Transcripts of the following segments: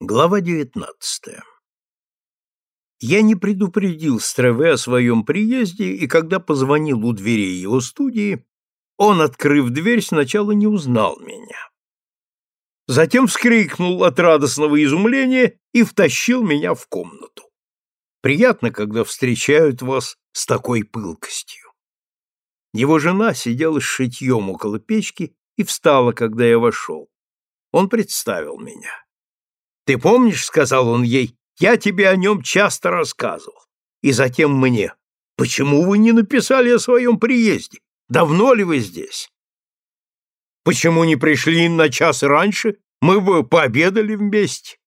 Глава девятнадцатая. Я не предупредил Стреве о своем приезде, и когда позвонил у дверей его студии, он, открыв дверь, сначала не узнал меня. Затем вскрикнул от радостного изумления и втащил меня в комнату. Приятно, когда встречают вас с такой пылкостью. Его жена сидела с шитьем около печки и встала, когда я вошел. Он представил меня. «Ты помнишь, — сказал он ей, — я тебе о нем часто рассказывал. И затем мне. Почему вы не написали о своем приезде? Давно ли вы здесь? Почему не пришли на час раньше? Мы бы пообедали вместе.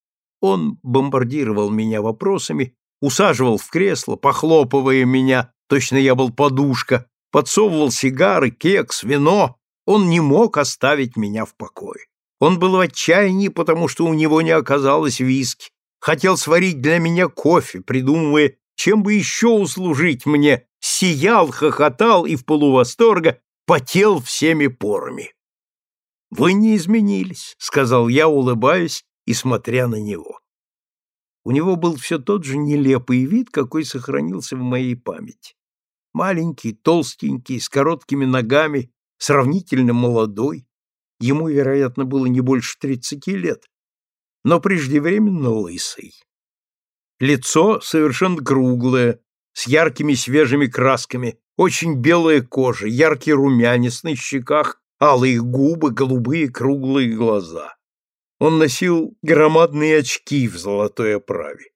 Он бомбардировал меня вопросами, усаживал в кресло, похлопывая меня, точно я был подушка, подсовывал сигары, кекс, вино. Он не мог оставить меня в покое. Он был в отчаянии, потому что у него не оказалось виски. Хотел сварить для меня кофе, придумывая, чем бы еще услужить мне. Сиял, хохотал и в полувосторга потел всеми порами. «Вы не изменились», — сказал я, улыбаясь и смотря на него. У него был все тот же нелепый вид, какой сохранился в моей памяти. Маленький, толстенький, с короткими ногами, сравнительно молодой, ему, вероятно, было не больше тридцати лет, но преждевременно лысый. Лицо совершенно круглое, с яркими свежими красками, очень белая кожа, яркий румянец на щеках, алые губы, голубые круглые глаза. Он носил громадные очки в золотой оправе.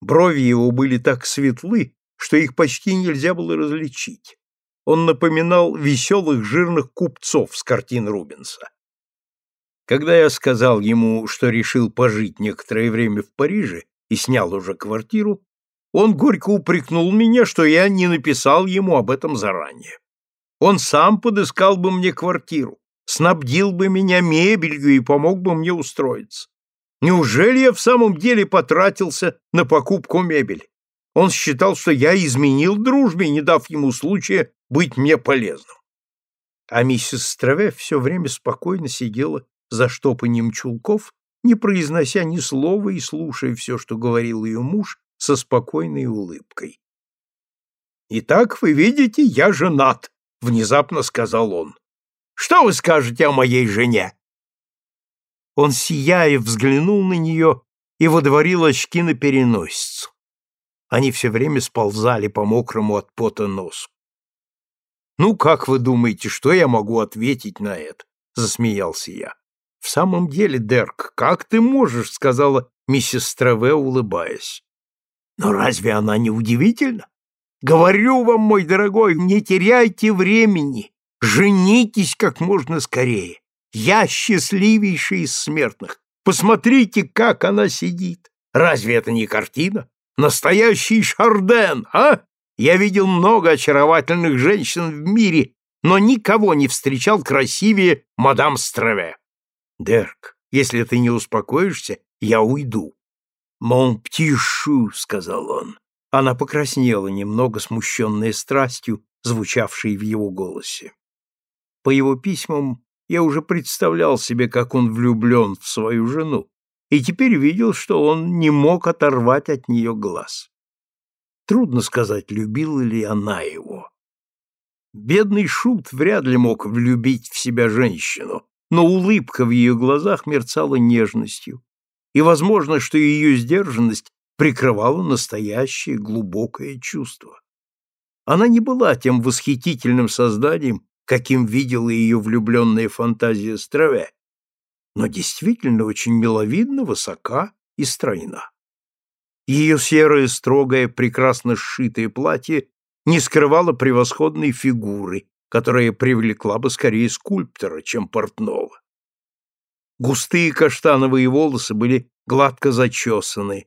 Брови его были так светлы, что их почти нельзя было различить он напоминал веселых жирных купцов с картин Рубенса. Когда я сказал ему, что решил пожить некоторое время в Париже и снял уже квартиру, он горько упрекнул меня, что я не написал ему об этом заранее. Он сам подыскал бы мне квартиру, снабдил бы меня мебелью и помог бы мне устроиться. Неужели я в самом деле потратился на покупку мебели? Он считал, что я изменил дружбе, не дав ему случая быть мне полезным. А миссис Страве все время спокойно сидела за штопанием чулков, не произнося ни слова и слушая все, что говорил ее муж, со спокойной улыбкой. «Итак, вы видите, я женат», — внезапно сказал он. «Что вы скажете о моей жене?» Он, сияя, взглянул на нее и водворил очки на переносицу. Они все время сползали по мокрому от пота носу. «Ну, как вы думаете, что я могу ответить на это?» — засмеялся я. «В самом деле, Дерк, как ты можешь?» — сказала миссис Траве, улыбаясь. «Но разве она не удивительна? Говорю вам, мой дорогой, не теряйте времени, женитесь как можно скорее. Я счастливейший из смертных. Посмотрите, как она сидит. Разве это не картина? Настоящий Шарден, а? Я видел много очаровательных женщин в мире, но никого не встречал красивее мадам Страве. Дерк, если ты не успокоишься, я уйду. Мон птишу, сказал он. Она покраснела, немного смущенная страстью, звучавшей в его голосе. По его письмам я уже представлял себе, как он влюблен в свою жену, и теперь видел, что он не мог оторвать от нее глаз. Трудно сказать, любила ли она его. Бедный шут вряд ли мог влюбить в себя женщину, но улыбка в ее глазах мерцала нежностью, и возможно, что ее сдержанность прикрывала настоящее глубокое чувство. Она не была тем восхитительным созданием, каким видела ее влюбленная фантазия Страве, но действительно очень миловидна, высока и стройна. Ее серое, строгое, прекрасно сшитое платье не скрывало превосходной фигуры, которая привлекла бы скорее скульптора, чем портного. Густые каштановые волосы были гладко зачесаны,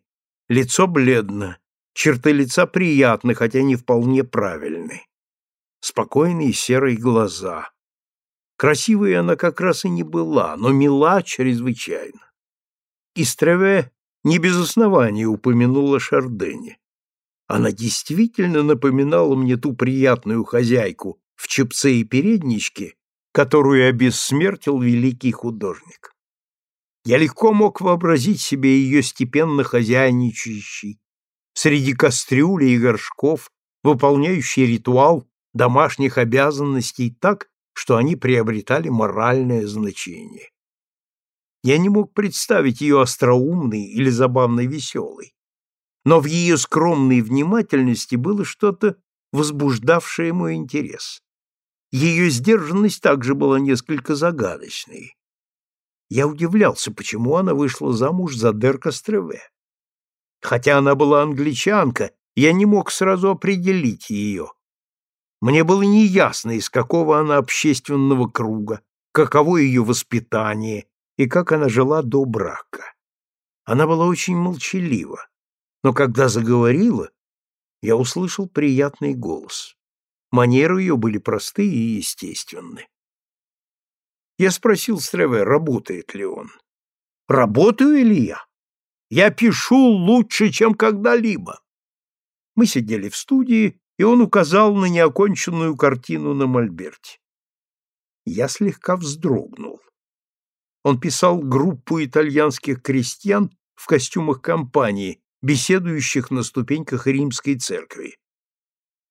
лицо бледно, черты лица приятны, хотя не вполне правильны. Спокойные серые глаза, Красивой она как раз и не была, но мила чрезвычайно. Истреве не без основания упомянула Шардене. Она действительно напоминала мне ту приятную хозяйку в чепце и передничке, которую обессмертил великий художник. Я легко мог вообразить себе ее степенно хозяйничающей, среди кастрюли и горшков, выполняющий ритуал домашних обязанностей так, что они приобретали моральное значение. Я не мог представить ее остроумной или забавно веселой, но в ее скромной внимательности было что-то, возбуждавшее мой интерес. Ее сдержанность также была несколько загадочной. Я удивлялся, почему она вышла замуж за Дерка Стреве. Хотя она была англичанка, я не мог сразу определить ее. Мне было неясно, из какого она общественного круга, каково ее воспитание и как она жила до брака. Она была очень молчалива, но когда заговорила, я услышал приятный голос. Манеры ее были простые и естественны. Я спросил Стреве, работает ли он. Работаю ли я? Я пишу лучше, чем когда-либо. Мы сидели в студии, и он указал на неоконченную картину на мольберте. Я слегка вздрогнул. Он писал группу итальянских крестьян в костюмах компании, беседующих на ступеньках римской церкви.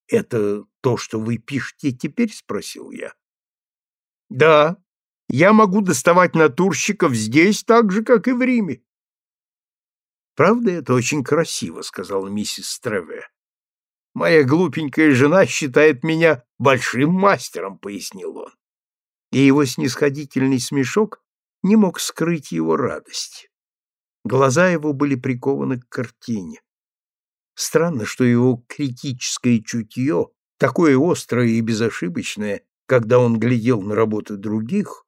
«Это то, что вы пишете теперь?» — спросил я. «Да, я могу доставать натурщиков здесь так же, как и в Риме». «Правда, это очень красиво», — сказала миссис Стреве. «Моя глупенькая жена считает меня большим мастером», — пояснил он. И его снисходительный смешок не мог скрыть его радость. Глаза его были прикованы к картине. Странно, что его критическое чутье, такое острое и безошибочное, когда он глядел на работы других,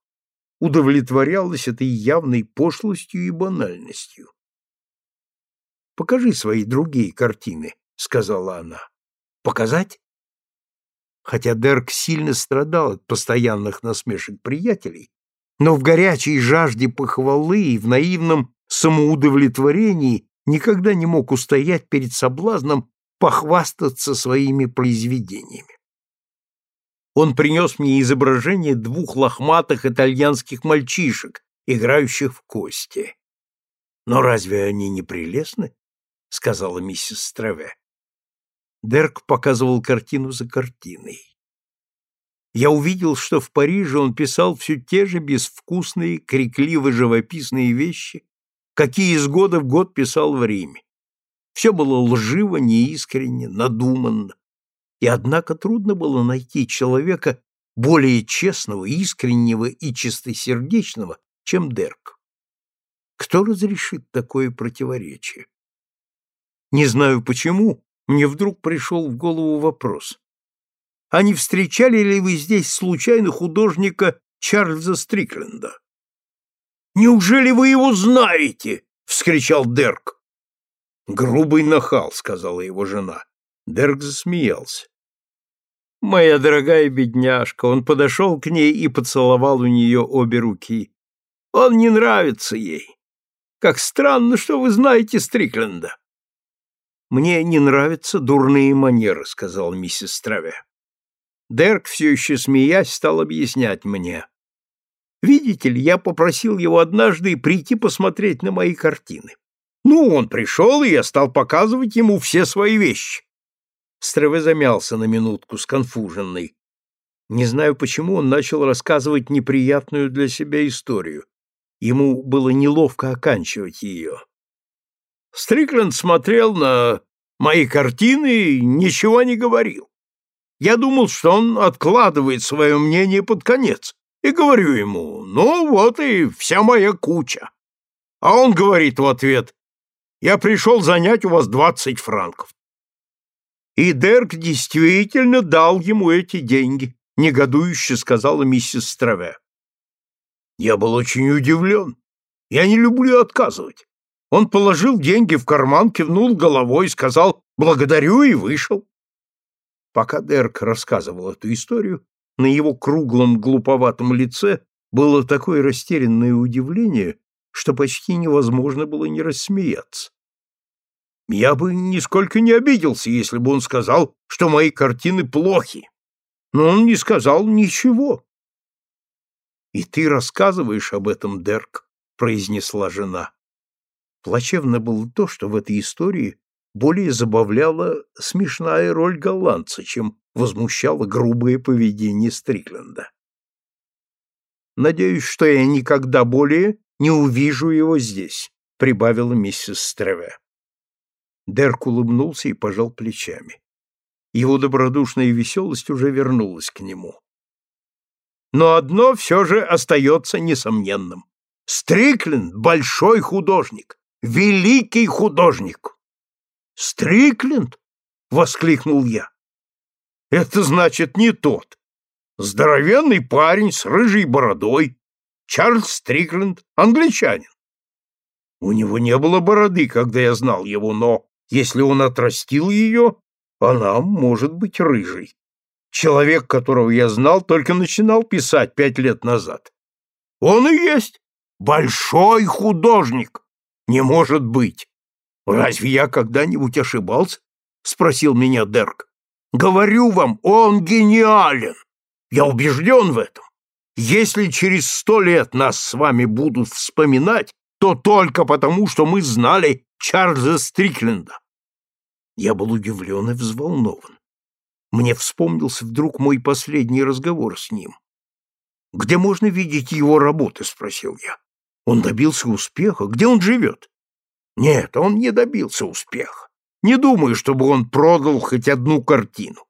удовлетворялось этой явной пошлостью и банальностью. «Покажи свои другие картины», — сказала она. «Показать?» Хотя Дерк сильно страдал от постоянных насмешек приятелей, но в горячей жажде похвалы и в наивном самоудовлетворении никогда не мог устоять перед соблазном похвастаться своими произведениями. Он принес мне изображение двух лохматых итальянских мальчишек, играющих в кости. «Но разве они не прелестны?» — сказала миссис Страве. Дерк показывал картину за картиной я увидел, что в Париже он писал все те же безвкусные, крикливо-живописные вещи, какие из года в год писал в Риме. Все было лживо, неискренне, надуманно. И однако трудно было найти человека более честного, искреннего и чистосердечного, чем Дерк. Кто разрешит такое противоречие? Не знаю почему, мне вдруг пришел в голову вопрос а не встречали ли вы здесь случайно художника Чарльза Стрикленда? «Неужели вы его знаете?» — вскричал Дерк. «Грубый нахал», — сказала его жена. Дерк засмеялся. «Моя дорогая бедняжка!» Он подошел к ней и поцеловал у нее обе руки. «Он не нравится ей. Как странно, что вы знаете Стрикленда!» «Мне не нравятся дурные манеры», — сказал миссис Траве. Дерк, все еще смеясь, стал объяснять мне. Видите ли, я попросил его однажды прийти посмотреть на мои картины. Ну, он пришел, и я стал показывать ему все свои вещи. Стреве замялся на минутку, сконфуженный. Не знаю, почему он начал рассказывать неприятную для себя историю. Ему было неловко оканчивать ее. Стрикленд смотрел на мои картины и ничего не говорил. Я думал, что он откладывает свое мнение под конец, и говорю ему, ну вот и вся моя куча. А он говорит в ответ, я пришел занять у вас двадцать франков. И Дерк действительно дал ему эти деньги, негодующе сказала миссис Страве. Я был очень удивлен. Я не люблю отказывать. Он положил деньги в карман, кивнул головой, сказал «благодарю» и вышел. Пока Дерк рассказывал эту историю, на его круглом глуповатом лице было такое растерянное удивление, что почти невозможно было не рассмеяться. Я бы нисколько не обиделся, если бы он сказал, что мои картины плохи. Но он не сказал ничего. И ты рассказываешь об этом, Дерк, произнесла жена. Плачевно было то, что в этой истории более забавляла смешная роль голландца, чем возмущало грубое поведение Стрикленда. «Надеюсь, что я никогда более не увижу его здесь», — прибавила миссис Стреве. Дерк улыбнулся и пожал плечами. Его добродушная веселость уже вернулась к нему. Но одно все же остается несомненным. Стрикленд — большой художник, великий художник. Стрикленд? — воскликнул я. Это значит не тот. Здоровенный парень с рыжей бородой. Чарльз Стрикленд, англичанин. У него не было бороды, когда я знал его, но если он отрастил ее, она может быть рыжей. Человек, которого я знал, только начинал писать пять лет назад. Он и есть большой художник. Не может быть. Разве я когда-нибудь ошибался? Спросил меня Дерк. Говорю вам, он гениален. Я убежден в этом. Если через сто лет нас с вами будут вспоминать, то только потому, что мы знали Чарльза Стрикленда. Я был удивлен и взволнован. Мне вспомнился вдруг мой последний разговор с ним. «Где можно видеть его работы?» — спросил я. «Он добился успеха. Где он живет?» «Нет, он не добился успеха. Не думаю, чтобы он продал хоть одну картину.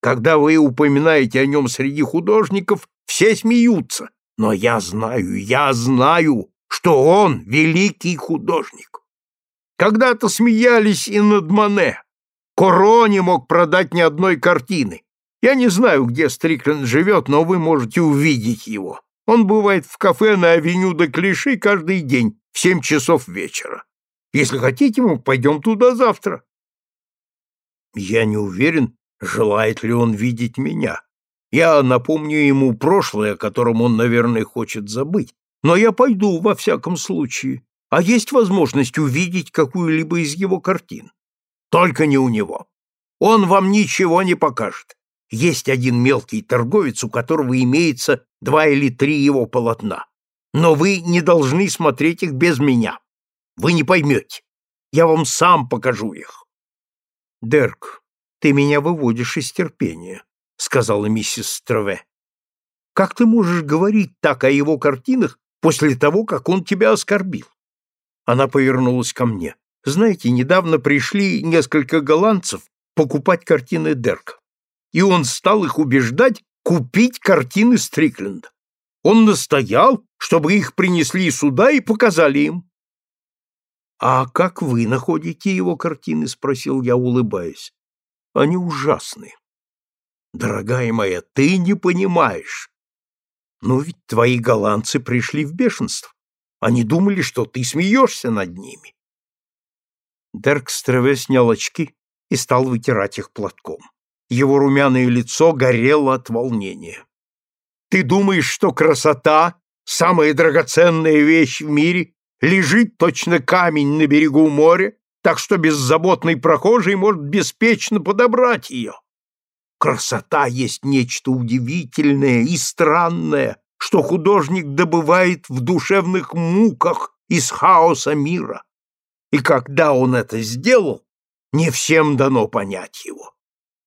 Когда вы упоминаете о нем среди художников, все смеются. Но я знаю, я знаю, что он великий художник. Когда-то смеялись и над Мане. Коро не мог продать ни одной картины. Я не знаю, где Стрикленд живет, но вы можете увидеть его. Он бывает в кафе на авеню де Клиши каждый день в семь часов вечера. Если хотите, мы пойдем туда завтра. Я не уверен, желает ли он видеть меня. Я напомню ему прошлое, о котором он, наверное, хочет забыть. Но я пойду во всяком случае. А есть возможность увидеть какую-либо из его картин? Только не у него. Он вам ничего не покажет. Есть один мелкий торговец, у которого имеется два или три его полотна. Но вы не должны смотреть их без меня. Вы не поймете. Я вам сам покажу их. Дерк, ты меня выводишь из терпения, сказала миссис Строве. Как ты можешь говорить так о его картинах после того, как он тебя оскорбил? Она повернулась ко мне. Знаете, недавно пришли несколько голландцев покупать картины Дерка, и он стал их убеждать купить картины Стрикленда. Он настоял, чтобы их принесли сюда и показали им. «А как вы находите его картины?» — спросил я, улыбаясь. «Они ужасны». «Дорогая моя, ты не понимаешь. Но ведь твои голландцы пришли в бешенство. Они думали, что ты смеешься над ними. Дерк Стреве снял очки и стал вытирать их платком. Его румяное лицо горело от волнения. «Ты думаешь, что красота, самая драгоценная вещь в мире, лежит точно камень на берегу моря, так что беззаботный прохожий может беспечно подобрать ее? Красота есть нечто удивительное и странное, что художник добывает в душевных муках из хаоса мира. И когда он это сделал, не всем дано понять его.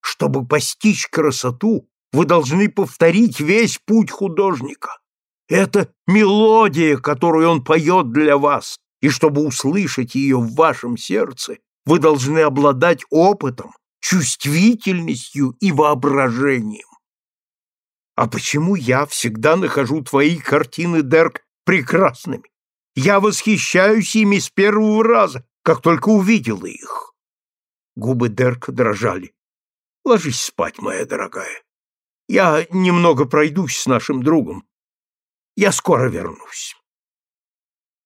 Чтобы постичь красоту, вы должны повторить весь путь художника. Это мелодия, которую он поет для вас, и чтобы услышать ее в вашем сердце, вы должны обладать опытом, чувствительностью и воображением. А почему я всегда нахожу твои картины, Дерк, прекрасными? Я восхищаюсь ими с первого раза, как только увидела их. Губы Дерка дрожали. Ложись спать, моя дорогая. Я немного пройдусь с нашим другом. Я скоро вернусь.